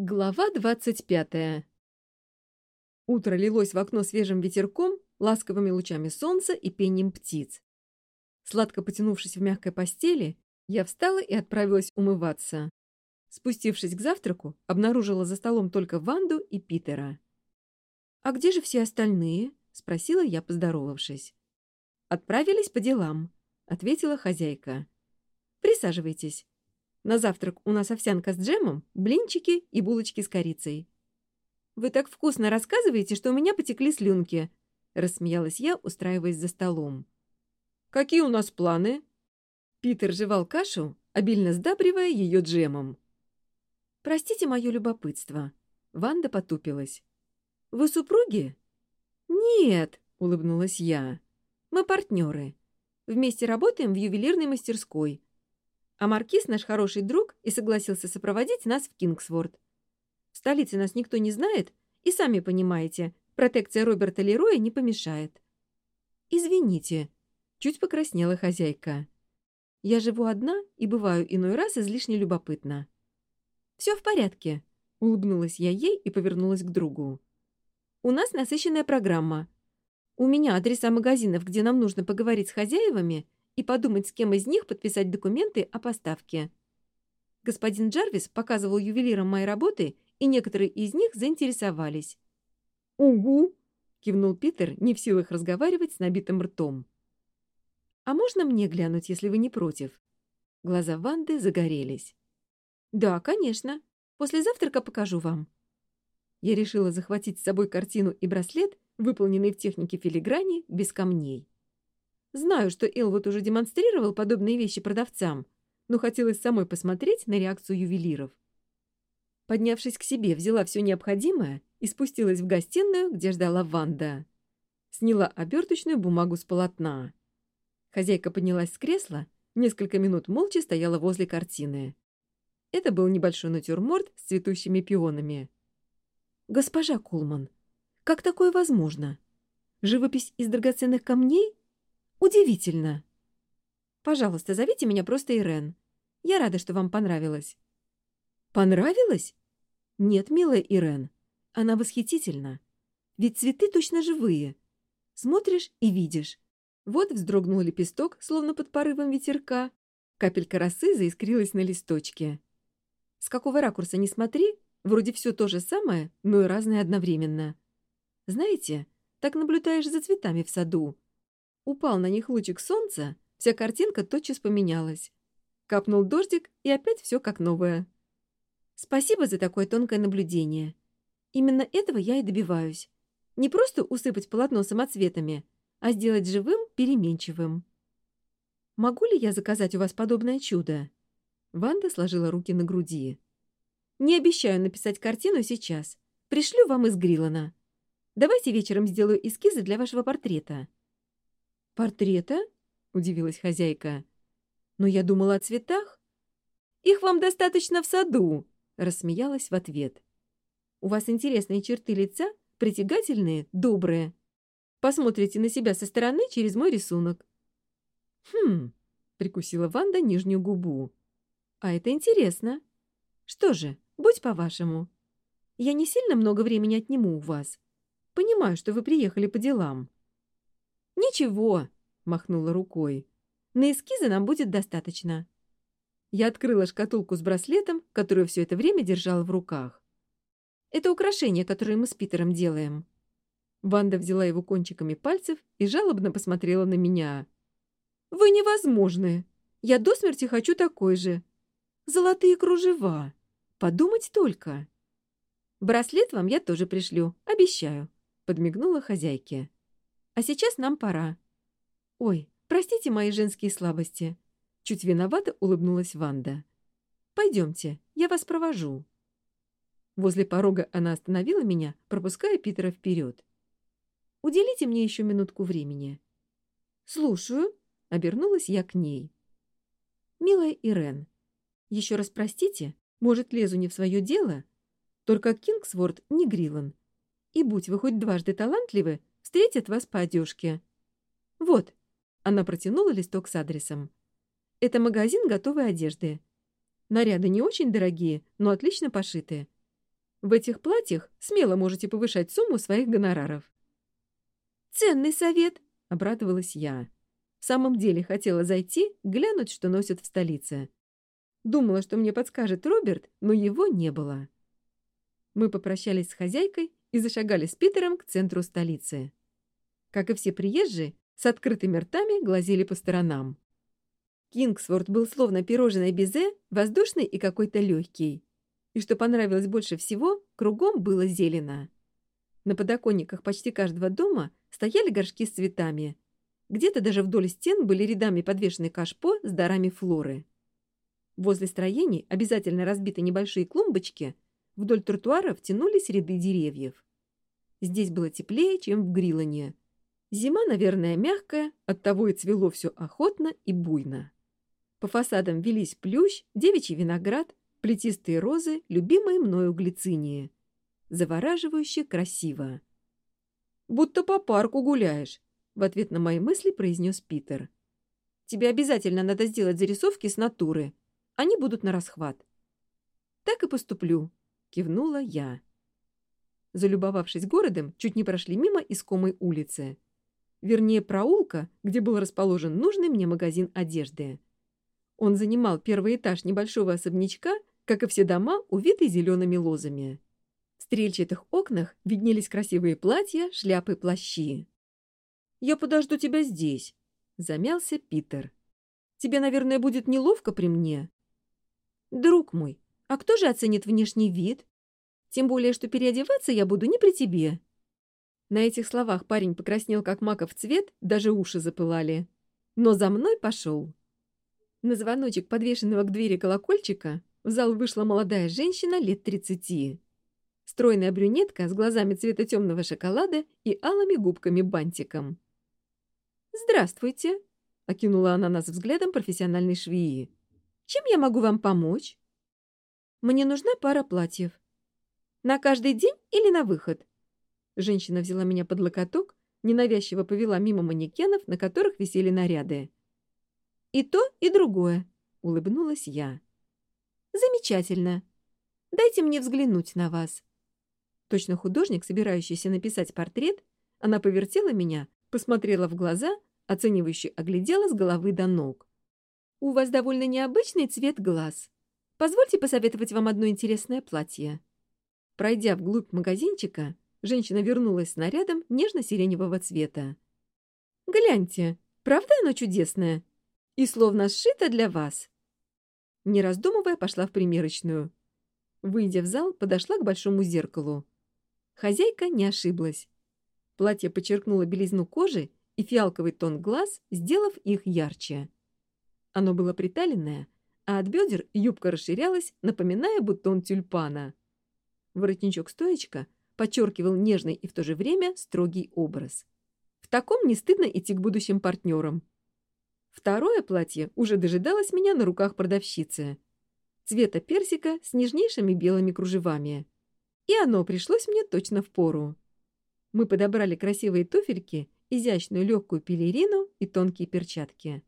Глава двадцать пятая Утро лилось в окно свежим ветерком, ласковыми лучами солнца и пением птиц. Сладко потянувшись в мягкой постели, я встала и отправилась умываться. Спустившись к завтраку, обнаружила за столом только Ванду и Питера. «А где же все остальные?» — спросила я, поздоровавшись. «Отправились по делам», — ответила хозяйка. «Присаживайтесь». На завтрак у нас овсянка с джемом, блинчики и булочки с корицей. «Вы так вкусно рассказываете, что у меня потекли слюнки», — рассмеялась я, устраиваясь за столом. «Какие у нас планы?» Питер жевал кашу, обильно сдабривая ее джемом. «Простите мое любопытство». Ванда потупилась. «Вы супруги?» «Нет», — улыбнулась я. «Мы партнеры. Вместе работаем в ювелирной мастерской. А Маркиз наш хороший друг и согласился сопроводить нас в Кингсворт. В столице нас никто не знает, и сами понимаете, протекция Роберта Лероя не помешает. «Извините», — чуть покраснела хозяйка. «Я живу одна и бываю иной раз излишне любопытна». «Все в порядке», — улыбнулась я ей и повернулась к другу. «У нас насыщенная программа. У меня адреса магазинов, где нам нужно поговорить с хозяевами — и подумать, с кем из них подписать документы о поставке. Господин Джарвис показывал ювелирам мои работы, и некоторые из них заинтересовались. «Угу!» — кивнул Питер, не в силах разговаривать с набитым ртом. «А можно мне глянуть, если вы не против?» Глаза Ванды загорелись. «Да, конечно. После завтрака покажу вам». Я решила захватить с собой картину и браслет, выполненный в технике филиграни, без камней. Знаю, что Ил вот уже демонстрировал подобные вещи продавцам, но хотелось самой посмотреть на реакцию ювелиров. Поднявшись к себе, взяла все необходимое и спустилась в гостиную, где ждала Ванда. Сняла оберточную бумагу с полотна. Хозяйка поднялась с кресла, несколько минут молча стояла возле картины. Это был небольшой натюрморт с цветущими пионами. «Госпожа Кулман, как такое возможно? Живопись из драгоценных камней Удивительно. Пожалуйста, зовите меня просто Ирен. Я рада, что вам понравилось. Понравилось? Нет, милая Ирен. Она восхитительна. Ведь цветы точно живые. Смотришь и видишь. Вот вздрогнул лепесток, словно под порывом ветерка. Капелька росы заискрилась на листочке. С какого ракурса не смотри, вроде все то же самое, но и разное одновременно. Знаете, так наблюдаешь за цветами в саду. упал на них лучик солнца, вся картинка тотчас поменялась. Капнул дождик, и опять все как новое. Спасибо за такое тонкое наблюдение. Именно этого я и добиваюсь. Не просто усыпать полотно самоцветами, а сделать живым, переменчивым. Могу ли я заказать у вас подобное чудо? Ванда сложила руки на груди. Не обещаю написать картину сейчас. Пришлю вам из Грилана. Давайте вечером сделаю эскизы для вашего портрета. «Портрета?» — удивилась хозяйка. «Но я думала о цветах». «Их вам достаточно в саду», — рассмеялась в ответ. «У вас интересные черты лица, притягательные, добрые. Посмотрите на себя со стороны через мой рисунок». «Хм», — прикусила Ванда нижнюю губу. «А это интересно. Что же, будь по-вашему. Я не сильно много времени отниму у вас. Понимаю, что вы приехали по делам». «Ничего», — махнула рукой. «На эскизы нам будет достаточно». Я открыла шкатулку с браслетом, которую все это время держала в руках. «Это украшение, которое мы с Питером делаем». Ванда взяла его кончиками пальцев и жалобно посмотрела на меня. «Вы невозможны! Я до смерти хочу такой же! Золотые кружева! Подумать только!» «Браслет вам я тоже пришлю, обещаю», — подмигнула хозяйке. А сейчас нам пора. Ой, простите мои женские слабости. Чуть виновато улыбнулась Ванда. Пойдемте, я вас провожу. Возле порога она остановила меня, пропуская Питера вперед. Уделите мне еще минутку времени. Слушаю, обернулась я к ней. Милая Ирен, еще раз простите, может, лезу не в свое дело, только Кингсворт не Грилан. И будь вы хоть дважды талантливы, Встретят вас по одежке. Вот. Она протянула листок с адресом. Это магазин готовой одежды. Наряды не очень дорогие, но отлично пошитые. В этих платьях смело можете повышать сумму своих гонораров. «Ценный совет!» — обрадовалась я. В самом деле хотела зайти, глянуть, что носят в столице. Думала, что мне подскажет Роберт, но его не было. Мы попрощались с хозяйкой и зашагали с Питером к центру столицы как и все приезжие, с открытыми ртами глазели по сторонам. Кингсворт был словно пирожное безе, воздушный и какой-то легкий. И что понравилось больше всего, кругом было зелено. На подоконниках почти каждого дома стояли горшки с цветами. Где-то даже вдоль стен были рядами подвешены кашпо с дарами флоры. Возле строений, обязательно разбиты небольшие клумбочки, вдоль тротуаров тянулись ряды деревьев. Здесь было теплее, чем в Грилоне – Зима, наверное, мягкая, оттого и цвело все охотно и буйно. По фасадам велись плющ, девичий виноград, плетистые розы, любимые мною глицинии. Завораживающе красиво. «Будто по парку гуляешь», — в ответ на мои мысли произнес Питер. «Тебе обязательно надо сделать зарисовки с натуры. Они будут на расхват». «Так и поступлю», — кивнула я. Залюбовавшись городом, чуть не прошли мимо искомой улицы. Вернее, проулка, где был расположен нужный мне магазин одежды. Он занимал первый этаж небольшого особнячка, как и все дома, увитые зелеными лозами. В стрельчатых окнах виднелись красивые платья, шляпы, плащи. «Я подожду тебя здесь», — замялся Питер. «Тебе, наверное, будет неловко при мне». «Друг мой, а кто же оценит внешний вид? Тем более, что переодеваться я буду не при тебе». На этих словах парень покраснел, как маков цвет, даже уши запылали. Но за мной пошел. На звоночек, подвешенного к двери колокольчика, в зал вышла молодая женщина лет тридцати. Стройная брюнетка с глазами цвета темного шоколада и алыми губками-бантиком. «Здравствуйте!» — окинула она нас взглядом профессиональной швеи. «Чем я могу вам помочь?» «Мне нужна пара платьев. На каждый Женщина взяла меня под локоток, ненавязчиво повела мимо манекенов, на которых висели наряды. «И то, и другое», — улыбнулась я. «Замечательно. Дайте мне взглянуть на вас». Точно художник, собирающийся написать портрет, она повертела меня, посмотрела в глаза, оценивающе оглядела с головы до ног. «У вас довольно необычный цвет глаз. Позвольте посоветовать вам одно интересное платье». Пройдя вглубь магазинчика, Женщина вернулась с нарядом нежно-сиреневого цвета. «Гляньте, правда оно чудесное? И словно сшито для вас!» Не раздумывая, пошла в примерочную. Выйдя в зал, подошла к большому зеркалу. Хозяйка не ошиблась. Платье подчеркнуло белизну кожи и фиалковый тон глаз, сделав их ярче. Оно было приталенное, а от бедер юбка расширялась, напоминая бутон тюльпана. Воротничок-стоечка — подчеркивал нежный и в то же время строгий образ. В таком не стыдно идти к будущим партнерам. Второе платье уже дожидалось меня на руках продавщицы. Цвета персика с нежнейшими белыми кружевами. И оно пришлось мне точно в пору. Мы подобрали красивые туфельки, изящную легкую пелерину и тонкие перчатки.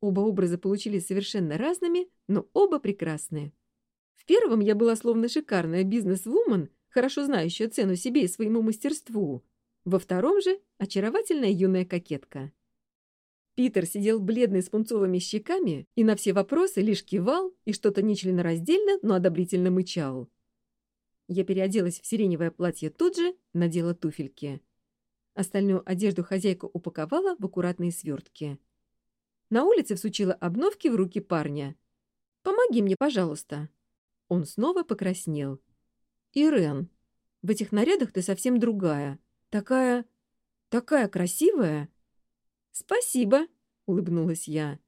Оба образа получились совершенно разными, но оба прекрасные. В первом я была словно шикарная бизнес-вумен, Хорошо знающая цену себе и своему мастерству. Во втором же — очаровательная юная кокетка. Питер сидел бледный с пунцовыми щеками и на все вопросы лишь кивал и что-то нечленораздельно, но одобрительно мычал. Я переоделась в сиреневое платье тут же, надела туфельки. Остальную одежду хозяйка упаковала в аккуратные свертки. На улице всучила обновки в руки парня. «Помоги мне, пожалуйста». Он снова покраснел. Ирен, в этих нарядах ты совсем другая. Такая... такая красивая!» «Спасибо!» — улыбнулась я.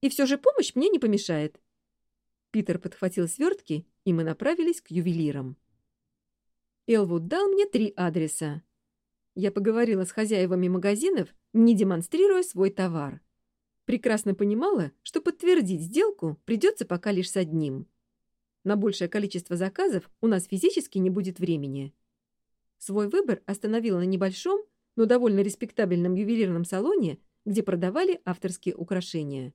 «И все же помощь мне не помешает!» Питер подхватил свертки, и мы направились к ювелирам. Элвуд дал мне три адреса. Я поговорила с хозяевами магазинов, не демонстрируя свой товар. Прекрасно понимала, что подтвердить сделку придется пока лишь с одним — На большее количество заказов у нас физически не будет времени. Свой выбор остановила на небольшом, но довольно респектабельном ювелирном салоне, где продавали авторские украшения.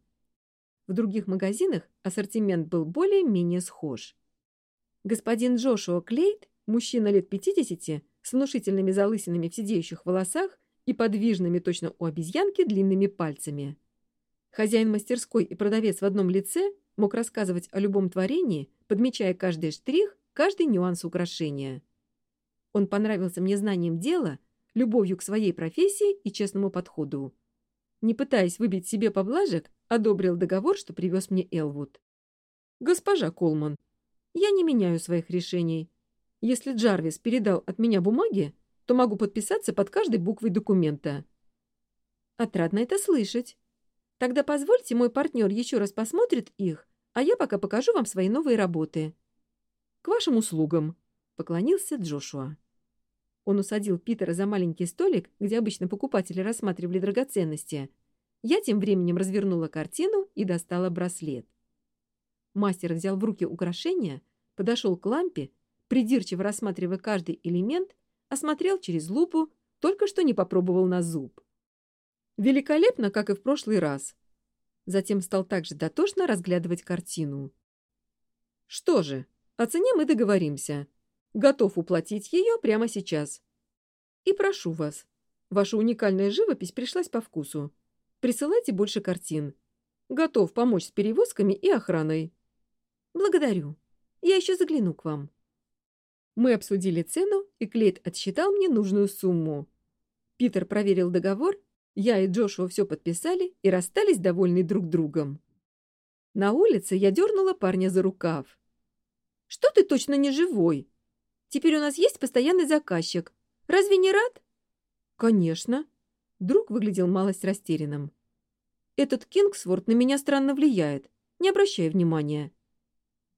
В других магазинах ассортимент был более-менее схож. Господин Джошуа Клейт Мужчина лет 50 с внушительными залысинами в сидеющих волосах и подвижными точно у обезьянки длинными пальцами. Хозяин мастерской и продавец в одном лице мог рассказывать о любом творении, подмечая каждый штрих, каждый нюанс украшения. Он понравился мне знанием дела, любовью к своей профессии и честному подходу. Не пытаясь выбить себе поблажек, одобрил договор, что привез мне Элвуд. «Госпожа Колман, я не меняю своих решений. Если Джарвис передал от меня бумаги, то могу подписаться под каждой буквой документа». «Отрадно это слышать. Тогда позвольте, мой партнер еще раз посмотрит их, а я пока покажу вам свои новые работы». «К вашим услугам», — поклонился Джошуа. Он усадил Питера за маленький столик, где обычно покупатели рассматривали драгоценности. Я тем временем развернула картину и достала браслет. Мастер взял в руки украшение, подошел к лампе, придирчиво рассматривая каждый элемент, осмотрел через лупу, только что не попробовал на зуб. Великолепно, как и в прошлый раз. Затем стал также дотошно разглядывать картину. Что же, о цене мы договоримся. Готов уплатить ее прямо сейчас. И прошу вас, ваша уникальная живопись пришлась по вкусу. Присылайте больше картин. Готов помочь с перевозками и охраной. Благодарю. Я еще загляну к вам. Мы обсудили цену, и Клейт отсчитал мне нужную сумму. Питер проверил договор, я и Джошуа все подписали и расстались довольны друг другом. На улице я дернула парня за рукав. «Что ты точно не живой? Теперь у нас есть постоянный заказчик. Разве не рад?» «Конечно». Друг выглядел малость растерянным. «Этот Кингсворт на меня странно влияет. Не обращай внимания.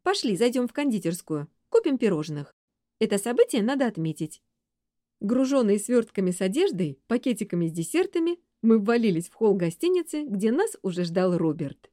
Пошли, зайдем в кондитерскую. Купим пирожных. Это событие надо отметить». Груженные свертками с одеждой, пакетиками с десертами, мы ввалились в холл гостиницы, где нас уже ждал Роберт.